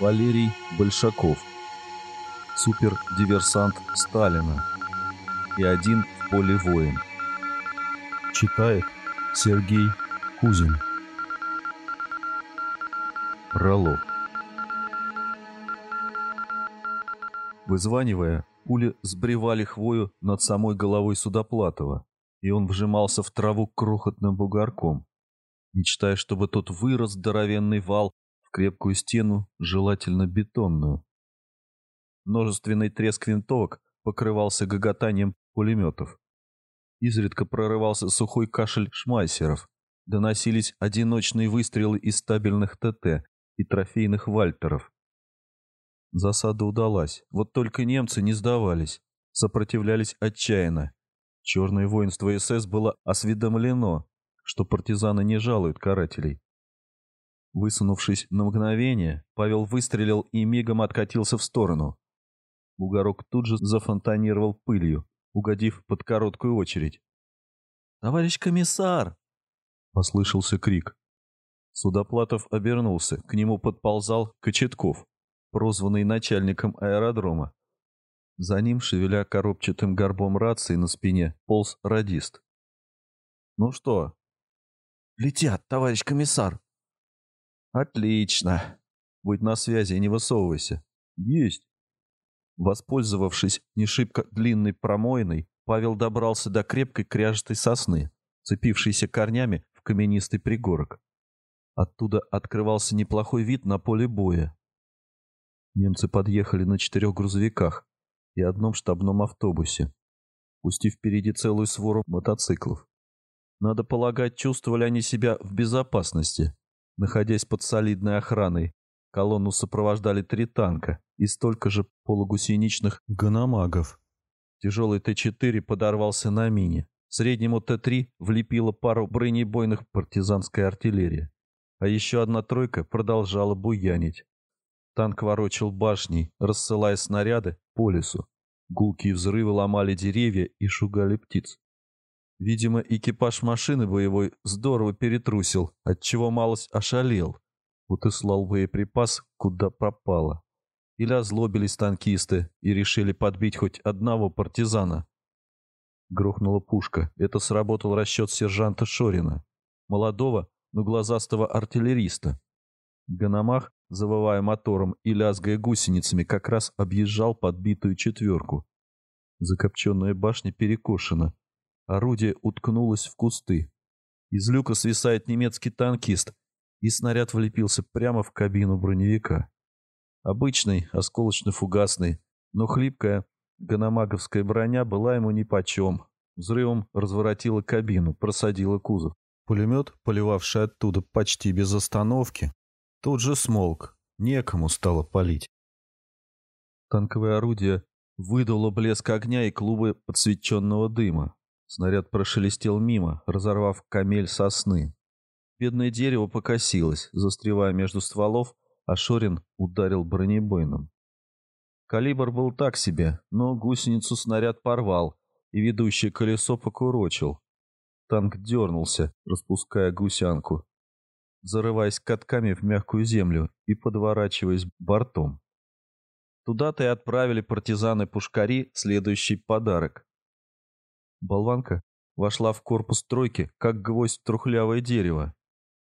Валерий Большаков. Супердиверсант Сталина. И один в поле воин. Читает Сергей Кузин. Пролог. Вызванивая, пули сбривали хвою над самой головой Судоплатова, и он вжимался в траву крохотным бугорком, мечтая, чтобы тот вырос здоровенный вал в крепкую стену, желательно бетонную. Множественный треск винтовок покрывался гоготанием пулеметов. Изредка прорывался сухой кашель шмайсеров. Доносились одиночные выстрелы из стабильных ТТ и трофейных вальтеров. Засада удалась, вот только немцы не сдавались, сопротивлялись отчаянно. Черное воинство СС было осведомлено, что партизаны не жалуют карателей. Высунувшись на мгновение, Павел выстрелил и мигом откатился в сторону. Бугорок тут же зафонтанировал пылью, угодив под короткую очередь. «Товарищ комиссар!» — послышался крик. Судоплатов обернулся, к нему подползал Кочетков, прозванный начальником аэродрома. За ним, шевеля коробчатым горбом рации на спине, полз радист. «Ну что?» «Летят, товарищ комиссар!» «Отлично. Будь на связи и не высовывайся». «Есть». Воспользовавшись не шибко длинной промоиной, Павел добрался до крепкой кряжестой сосны, цепившейся корнями в каменистый пригорок. Оттуда открывался неплохой вид на поле боя. Немцы подъехали на четырех грузовиках и одном штабном автобусе, пустив впереди целую свору мотоциклов. Надо полагать, чувствовали они себя в безопасности, Находясь под солидной охраной, колонну сопровождали три танка и столько же полугусеничных гономагов. Тяжелый Т-4 подорвался на мине. Среднему Т-3 влепила пару бронебойных партизанской артиллерии. А еще одна тройка продолжала буянить. Танк ворочал башней, рассылая снаряды по лесу. Гулкие взрывы ломали деревья и шугали птиц. Видимо, экипаж машины боевой здорово перетрусил, отчего малость ошалел. Вот и слал боеприпас, куда пропало. Или озлобились танкисты и решили подбить хоть одного партизана. Грохнула пушка. Это сработал расчет сержанта Шорина, молодого, но глазастого артиллериста. Ганамах, завывая мотором и лязгая гусеницами, как раз объезжал подбитую четверку. Закопченная башня перекошена, Орудие уткнулось в кусты. Из люка свисает немецкий танкист, и снаряд влепился прямо в кабину броневика. Обычный, осколочно-фугасный, но хлипкая ганамаговская броня была ему нипочем. Взрывом разворотила кабину, просадила кузов. Пулемет, поливавший оттуда почти без остановки, тут же смолк, некому стало палить. Танковое орудие выдало блеск огня и клубы подсвеченного дыма. Снаряд прошелестел мимо, разорвав камель сосны. Бедное дерево покосилось, застревая между стволов, а Шорин ударил бронебойным. Калибр был так себе, но гусеницу снаряд порвал, и ведущее колесо покурочил. Танк дернулся, распуская гусянку, зарываясь катками в мягкую землю и подворачиваясь бортом. Туда-то и отправили партизаны-пушкари следующий подарок. Болванка вошла в корпус тройки, как гвоздь в трухлявое дерево.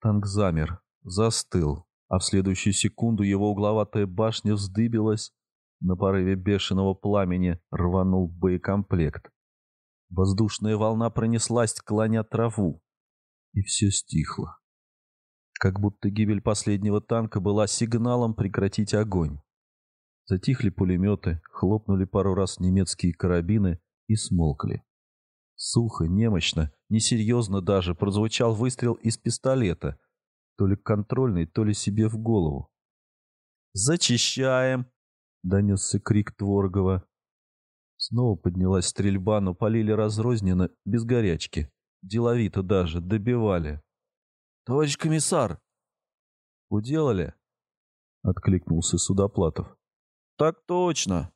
Танк замер, застыл, а в следующую секунду его угловатая башня вздыбилась, на порыве бешеного пламени рванул боекомплект. Воздушная волна пронеслась, клоня траву, и все стихло. Как будто гибель последнего танка была сигналом прекратить огонь. Затихли пулеметы, хлопнули пару раз немецкие карабины и смолкли. Сухо, немощно, несерьезно даже прозвучал выстрел из пистолета, то ли контрольный, то ли себе в голову. «Зачищаем!» — донесся крик Творгова. Снова поднялась стрельба, но полили разрозненно, без горячки. Деловито даже, добивали. «Товарищ комиссар!» «Уделали?» — откликнулся Судоплатов. «Так точно!»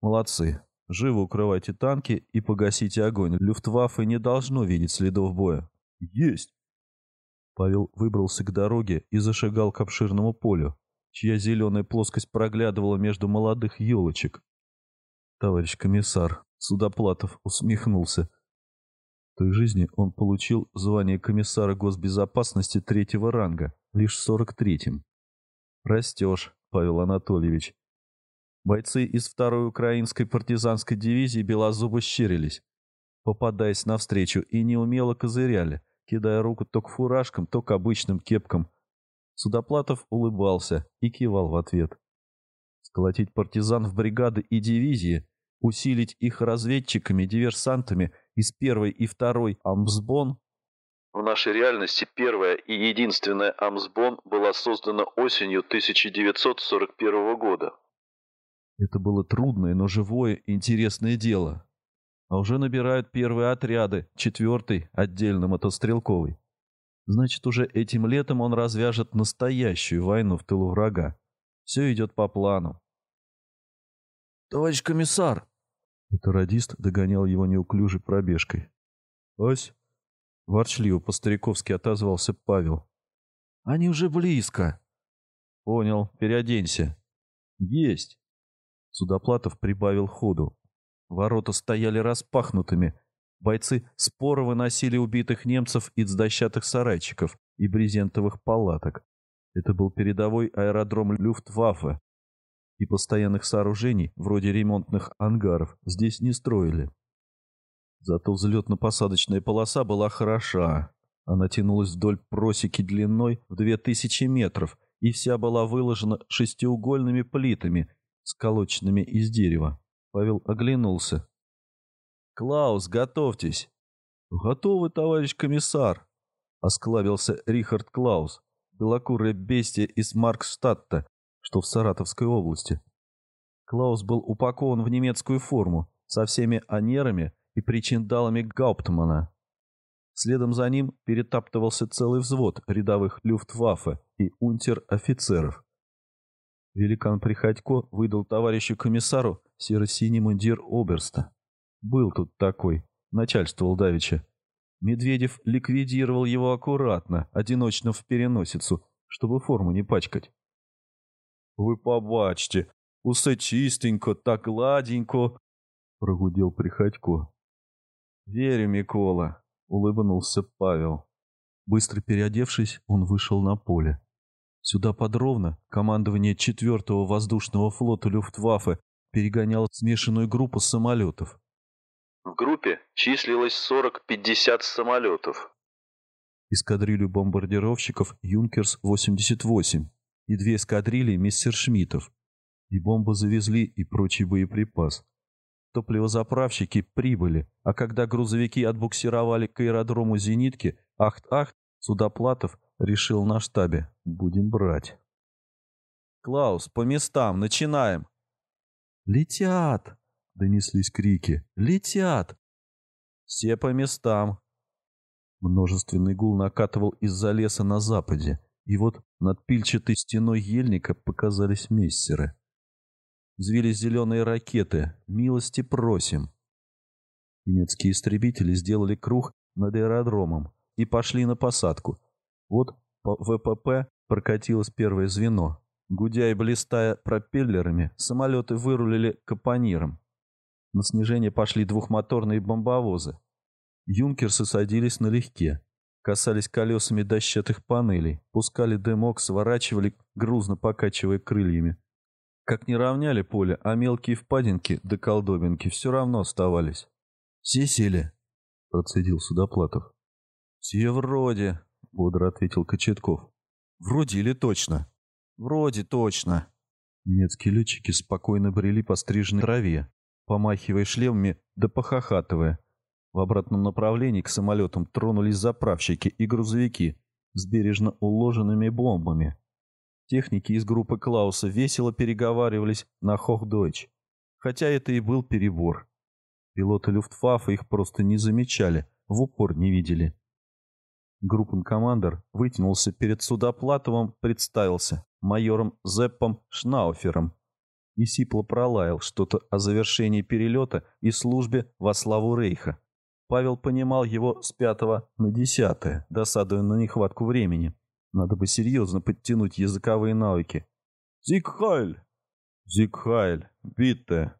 «Молодцы. Живо укрывайте танки и погасите огонь. Люфтваффе не должно видеть следов боя. Есть! Павел выбрался к дороге и зашагал к обширному полю, чья зеленая плоскость проглядывала между молодых елочек. Товарищ комиссар Судоплатов усмехнулся. В той жизни он получил звание комиссара госбезопасности третьего ранга, лишь сорок третьем. Растешь, Павел Анатольевич. Бойцы из второй украинской партизанской дивизии белозубо щерились, попадаясь навстречу, и неумело козыряли, кидая руку то к фуражкам, то к обычным кепкам. Судоплатов улыбался и кивал в ответ. Сколотить партизан в бригады и дивизии, усилить их разведчиками, диверсантами из первой и второй Амсбон. В нашей реальности первая и единственная Амсбон была создана осенью 1941 года. Это было трудное, но живое и интересное дело. А уже набирают первые отряды, четвертый отдельно мотострелковый. Значит, уже этим летом он развяжет настоящую войну в тылу врага. Все идет по плану. «Товарищ комиссар!» Это радист догонял его неуклюжей пробежкой. «Ось!» — ворчливо по-стариковски отозвался Павел. «Они уже близко!» «Понял, переоденься». «Есть!» Судоплатов прибавил ходу. Ворота стояли распахнутыми. Бойцы споро выносили убитых немцев из дощатых сарайчиков и брезентовых палаток. Это был передовой аэродром Люфтваффе, и постоянных сооружений, вроде ремонтных ангаров, здесь не строили. Зато взлетно-посадочная полоса была хороша. Она тянулась вдоль просеки длиной в 2000 метров и вся была выложена шестиугольными плитами сколоченными из дерева. Павел оглянулся. «Клаус, готовьтесь!» «Готовы, товарищ комиссар!» — осклабился Рихард Клаус, белокурое бестие из Маркстадта, что в Саратовской области. Клаус был упакован в немецкую форму со всеми анерами и причиндалами Гауптмана. Следом за ним перетаптывался целый взвод рядовых люфтваффе и унтер-офицеров. Великан Приходько выдал товарищу комиссару серо-синий мундир оберста. Был тут такой, начальствовал Давича. Медведев ликвидировал его аккуратно, одиночно в переносицу, чтобы форму не пачкать. «Вы побачьте, усе чистенько, так гладенько», — прогудел Приходько. «Верю, Микола», — улыбнулся Павел. Быстро переодевшись, он вышел на поле. Сюда подробно командование 4-го воздушного флота Люфтваффе перегоняло смешанную группу самолетов. В группе числилось 40-50 самолетов. Эскадрилью бомбардировщиков «Юнкерс-88» и две эскадрильи «Мессершмиттов». И бомбы завезли, и прочий боеприпас. Топливозаправщики прибыли, а когда грузовики отбуксировали к аэродрому «Зенитки», ахт-ахт, Судоплатов решил на штабе. Будем брать. «Клаус, по местам, начинаем!» «Летят!» — донеслись крики. «Летят!» «Все по местам!» Множественный гул накатывал из-за леса на западе, и вот над пильчатой стеной ельника показались мессеры. Взвились зеленые ракеты. «Милости просим!» Немецкие истребители сделали круг над аэродромом и пошли на посадку. Вот по ВПП прокатилось первое звено. Гудя и блистая пропеллерами, самолеты вырулили капониром. На снижение пошли двухмоторные бомбовозы. Юнкерсы садились налегке, касались колесами дощатых панелей, пускали дымок, сворачивали, грузно покачивая крыльями. Как не равняли поле, а мелкие впадинки до колдобинки все равно оставались. «Все сели?» — процедил Судоплатов. «Все вроде», — бодро ответил Кочетков. «Вроде или точно?» «Вроде точно». Немецкие летчики спокойно брели по стриженной траве, помахивая шлемами да похохатывая. В обратном направлении к самолетам тронулись заправщики и грузовики с бережно уложенными бомбами. Техники из группы Клауса весело переговаривались на Хохдойч, хотя это и был перебор. Пилоты Люфтваффе их просто не замечали, в упор не видели. Группенкомандер вытянулся перед Судоплатовым, представился майором Зеппом Шнауфером и сипло пролаял что-то о завершении перелета и службе во славу Рейха. Павел понимал его с пятого на десятое, досадуя на нехватку времени. Надо бы серьезно подтянуть языковые навыки. Зигхайль!» «Зигхайль! Битте!»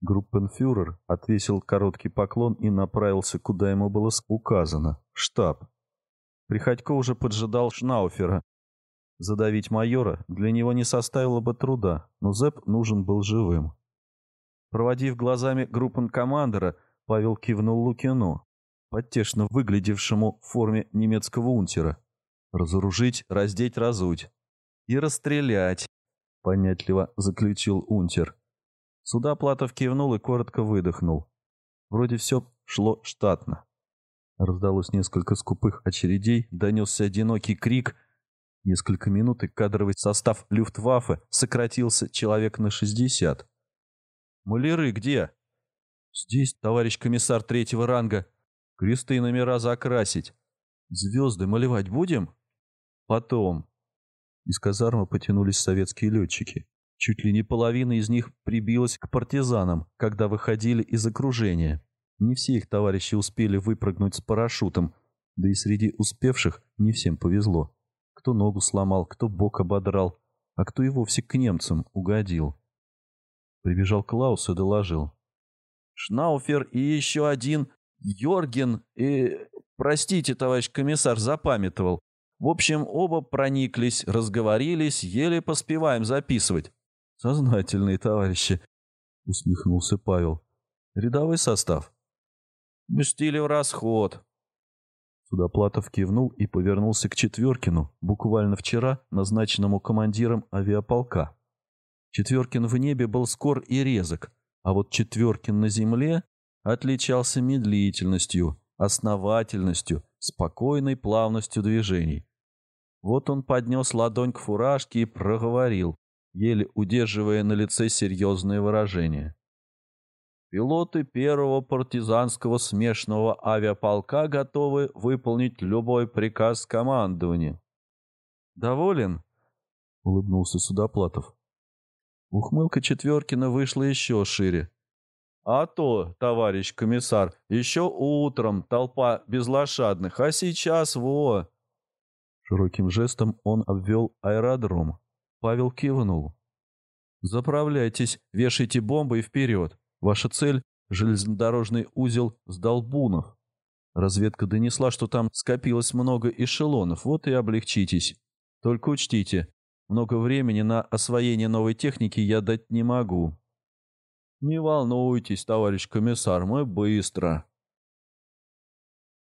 Группенфюрер отвесил короткий поклон и направился, куда ему было указано — штаб. Приходько уже поджидал Шнауфера. Задавить майора для него не составило бы труда, но Зэп нужен был живым. Проводив глазами группенкомандера, Павел кивнул Лукину, подтешно выглядевшему в форме немецкого унтера. «Разоружить, раздеть, разуть. И расстрелять», — понятливо заключил унтер. Судоплатов кивнул и коротко выдохнул. Вроде все шло штатно. Раздалось несколько скупых очередей, донесся одинокий крик. Несколько минут, и кадровый состав Люфтваффе сократился человек на шестьдесят. «Маляры где?» «Здесь, товарищ комиссар третьего ранга. Кресты и номера закрасить. Звезды малевать будем?» «Потом». Из казармы потянулись советские летчики. Чуть ли не половина из них прибилась к партизанам, когда выходили из окружения. Не все их товарищи успели выпрыгнуть с парашютом, да и среди успевших не всем повезло. Кто ногу сломал, кто бок ободрал, а кто и вовсе к немцам угодил. Прибежал Клаус и доложил. «Шнауфер и еще один Йорген и... Простите, товарищ комиссар, запамятовал. В общем, оба прониклись, разговорились, еле поспеваем записывать. «Сознательные товарищи», — усмехнулся Павел. «Рядовой состав». «Пустили в расход». Судоплатов кивнул и повернулся к Четверкину, буквально вчера назначенному командиром авиаполка. Четверкин в небе был скор и резок, а вот Четверкин на земле отличался медлительностью, основательностью, спокойной плавностью движений. Вот он поднес ладонь к фуражке и проговорил еле удерживая на лице серьезное выражение. Пилоты первого партизанского смешанного авиаполка готовы выполнить любой приказ командования. «Доволен?» — улыбнулся Судоплатов. Ухмылка Четверкина вышла еще шире. «А то, товарищ комиссар, еще утром толпа безлошадных, а сейчас во!» Широким жестом он обвел аэродром. Павел кивнул. «Заправляйтесь, вешайте бомбы и вперед. Ваша цель — железнодорожный узел Сдолбунов. Разведка донесла, что там скопилось много эшелонов, вот и облегчитесь. Только учтите, много времени на освоение новой техники я дать не могу». «Не волнуйтесь, товарищ комиссар, мы быстро».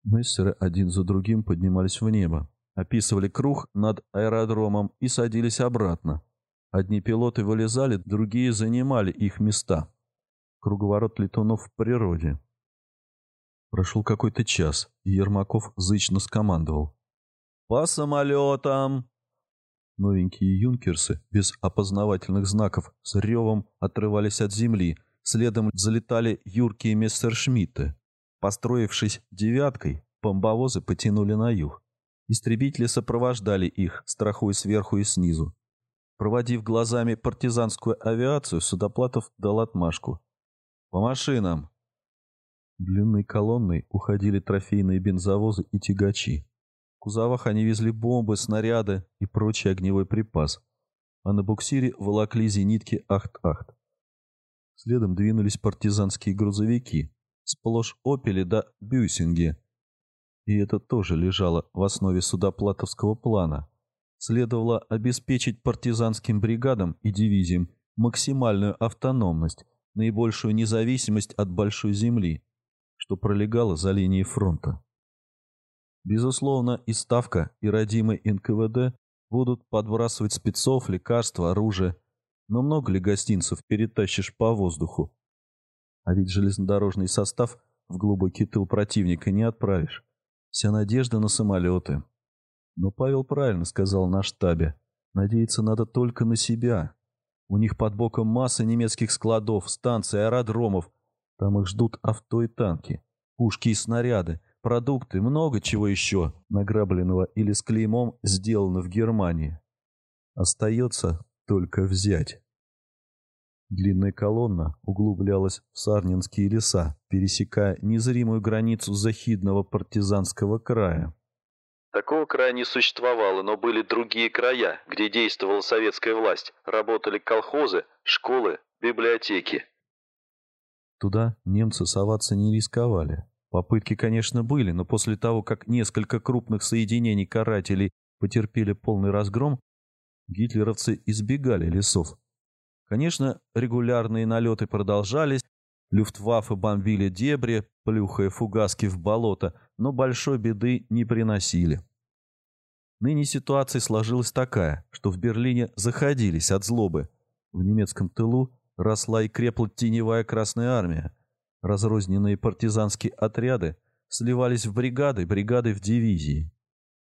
Мессеры один за другим поднимались в небо описывали круг над аэродромом и садились обратно. Одни пилоты вылезали, другие занимали их места. Круговорот летунов в природе. Прошел какой-то час, и Ермаков зычно скомандовал. «По самолетам!» Новенькие юнкерсы, без опознавательных знаков, с ревом отрывались от земли, следом залетали юркие мессершмитты. Построившись девяткой, бомбовозы потянули на юг. Истребители сопровождали их, страхуя сверху и снизу. Проводив глазами партизанскую авиацию, Судоплатов дал отмашку. «По машинам!» Длинной колонной уходили трофейные бензовозы и тягачи. В кузовах они везли бомбы, снаряды и прочий огневой припас, а на буксире волокли зенитки «Ахт-Ахт». Следом двинулись партизанские грузовики, сплошь «Опели» да «Бюсинги», и это тоже лежало в основе судоплатовского плана. Следовало обеспечить партизанским бригадам и дивизиям максимальную автономность, наибольшую независимость от большой земли, что пролегало за линией фронта. Безусловно, и Ставка, и родимый НКВД будут подбрасывать спецов, лекарства, оружие, но много ли гостинцев перетащишь по воздуху? А ведь железнодорожный состав в глубокий тыл противника не отправишь. Вся надежда на самолеты. Но Павел правильно сказал на штабе. Надеяться надо только на себя. У них под боком масса немецких складов, станций, аэродромов. Там их ждут авто и танки, пушки и снаряды, продукты, много чего еще, награбленного или с клеймом сделано в Германии. Остается только взять. Длинная колонна углублялась в Сарнинские леса, пересекая незримую границу захидного партизанского края. Такого края не существовало, но были другие края, где действовала советская власть, работали колхозы, школы, библиотеки. Туда немцы соваться не рисковали. Попытки, конечно, были, но после того, как несколько крупных соединений карателей потерпели полный разгром, гитлеровцы избегали лесов. Конечно, регулярные налеты продолжались, люфтваффе бомбили дебри, плюхая фугаски в болото, но большой беды не приносили. Ныне ситуация сложилась такая, что в Берлине заходились от злобы. В немецком тылу росла и крепла теневая Красная Армия. Разрозненные партизанские отряды сливались в бригады, бригады в дивизии.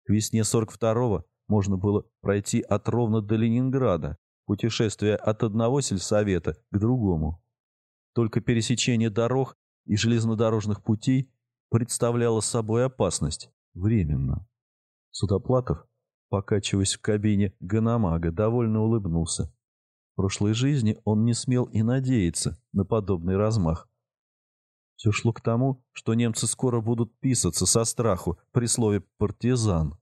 К весне 42-го можно было пройти от Ровно до Ленинграда, путешествуя от одного сельсовета к другому. Только пересечение дорог и железнодорожных путей представляло собой опасность, временно. Судоплатов, покачиваясь в кабине Ганамага, довольно улыбнулся. В прошлой жизни он не смел и надеяться на подобный размах. Все шло к тому, что немцы скоро будут писаться со страху при слове «партизан».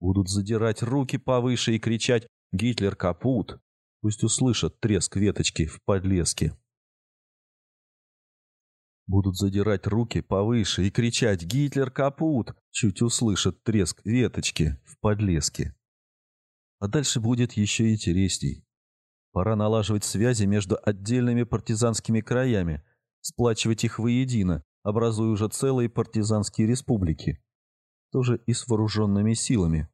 Будут задирать руки повыше и кричать «Гитлер капут!» Пусть услышат треск веточки в подлеске. Будут задирать руки повыше и кричать «Гитлер капут!» Чуть услышат треск веточки в подлеске. А дальше будет еще интересней. Пора налаживать связи между отдельными партизанскими краями, сплачивать их воедино, образуя уже целые партизанские республики. Тоже и с вооруженными силами.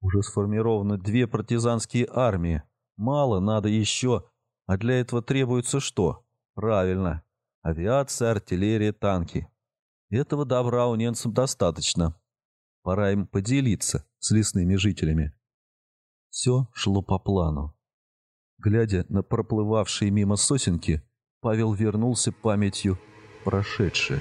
Уже сформированы две партизанские армии, Мало, надо еще. А для этого требуется что? Правильно. Авиация, артиллерия, танки. Этого добра у немцев достаточно. Пора им поделиться с лесными жителями. Все шло по плану. Глядя на проплывавшие мимо сосенки, Павел вернулся памятью прошедшее.